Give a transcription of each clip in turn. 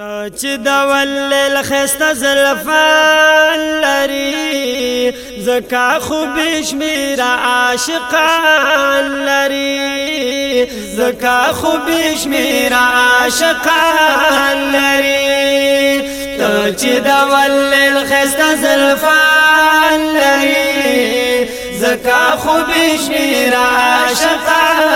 تا چې د ولل خسته زلفان لري زکا خو بشمیر عاشقان لري زکا خو بشمیر عاشقان لري تا چې د ولل خسته زلفان لري زکا خو بشمیر عاشقان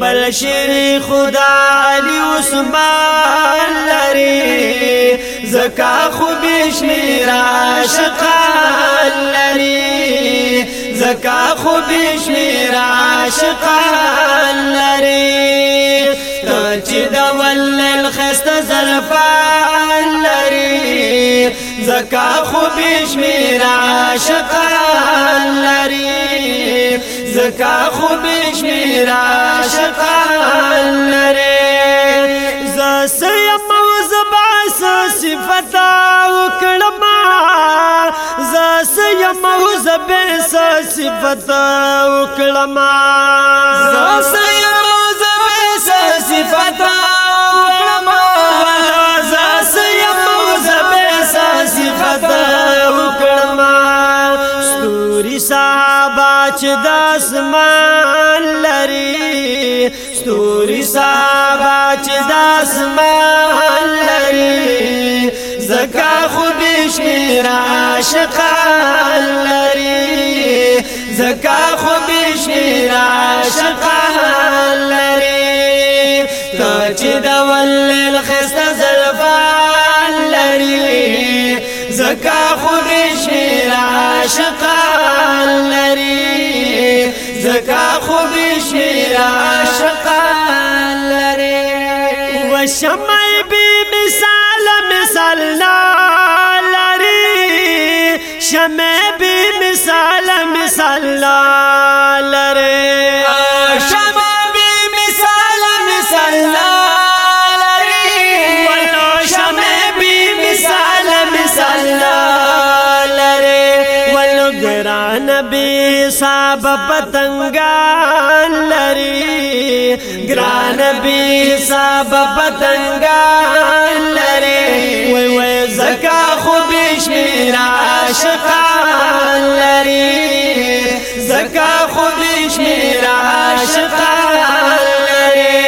بل شیر خدا علی عثمان لري زکا خو بشمیر عاشقان لري زکا خو بشمیر عاشقان لري چې دا ولل خسته زلفان لري زکا خو بشمیر عاشقان لري زکا خو بشمیر عاشقان لري صفتا وکړم صفتا وکړم چې د اسمان لري ستوري سابا چې د اسمان لري زکا خو بشمیر عاشقان لري زکا خو بشمیر عاشقان لري تا چې د ولل خسته زلفان لري زکا خو بشمیر عاشقان خوبی عاشقان رے و سمے بھی مثال مثال ری شمع بھی مثال مثال رے صاحب پتنګان لري ګران بي صاحب پتنګان لري وای وای زکا خو بش میرا عاشقان لري زکا خو بش میرا عاشقان لري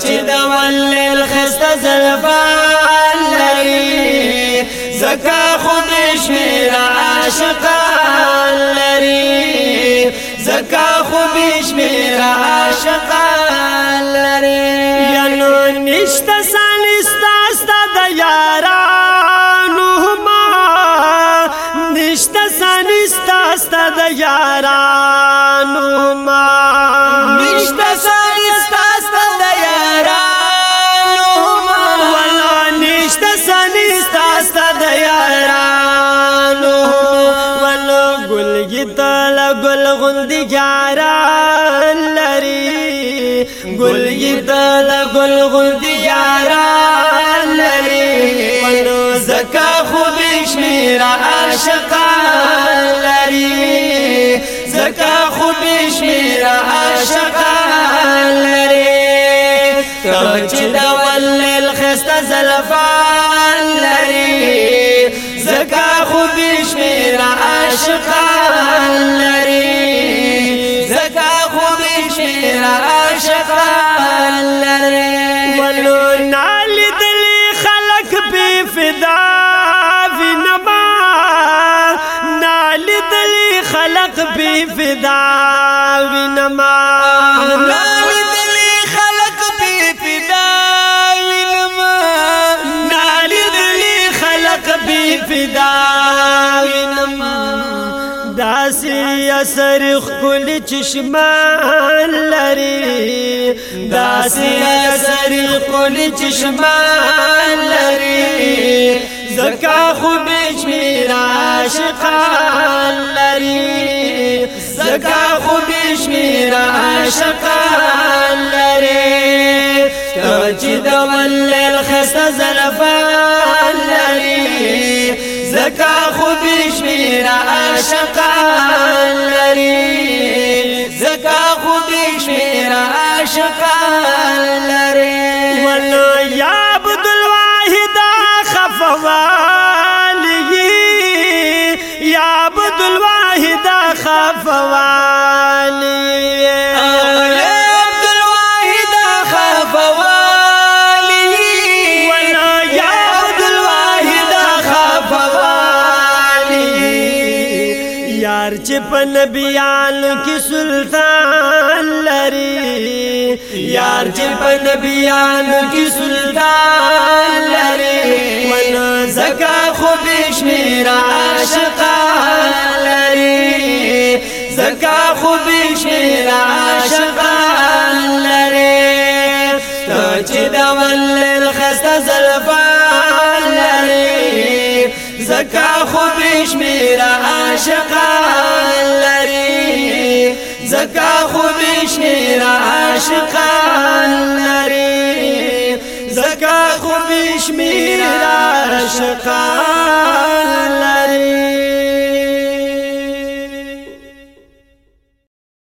چې دا ولل خسته زلفان لري زکا خو بش میرا عاشقان لري زکا خو بیش میرا عاشقان لري یا نو نشته سانستا ستا د یارانو ما نشته سانستا ستا د یارانو ما غند جاران لري ګل یې دل ګل غند جاران لري ونو زکا خو بشمیره عاشقان لري زكا خو بشمیره عاشقان لري ته چې د ولل خسته زلفان لري زکا خو بشمیره عاشقان دی فدا وینما ناوی خلق پی فدا وینما نالی دلی خلق پی فدا وینما داسی اثر خپل چشمان لري داسی اثر خپل چشمان لري زکا خو بشمیرا شقان لري زکا خو بشمیر عاشقان لري تو چې د ولل خسته زلفان لري زکا خو بشمیر عاشقان لري زکا خو بشمیر عاشقان لري ولو یا عبد الواحد خفوالي یا عبد الواحد خفوالي اغلى عبد الواحد خفوالي وانا يا عبد الواحد خفوالي یار چې په نبیانو کې سلطان لري یار چې په نبیانو کې سلطان لري ول الخسته زلفان لري زکا خو بش میرا عاشقان لري زکا خو بش میرا عاشقان لري زکا خو بش میرا عاشقان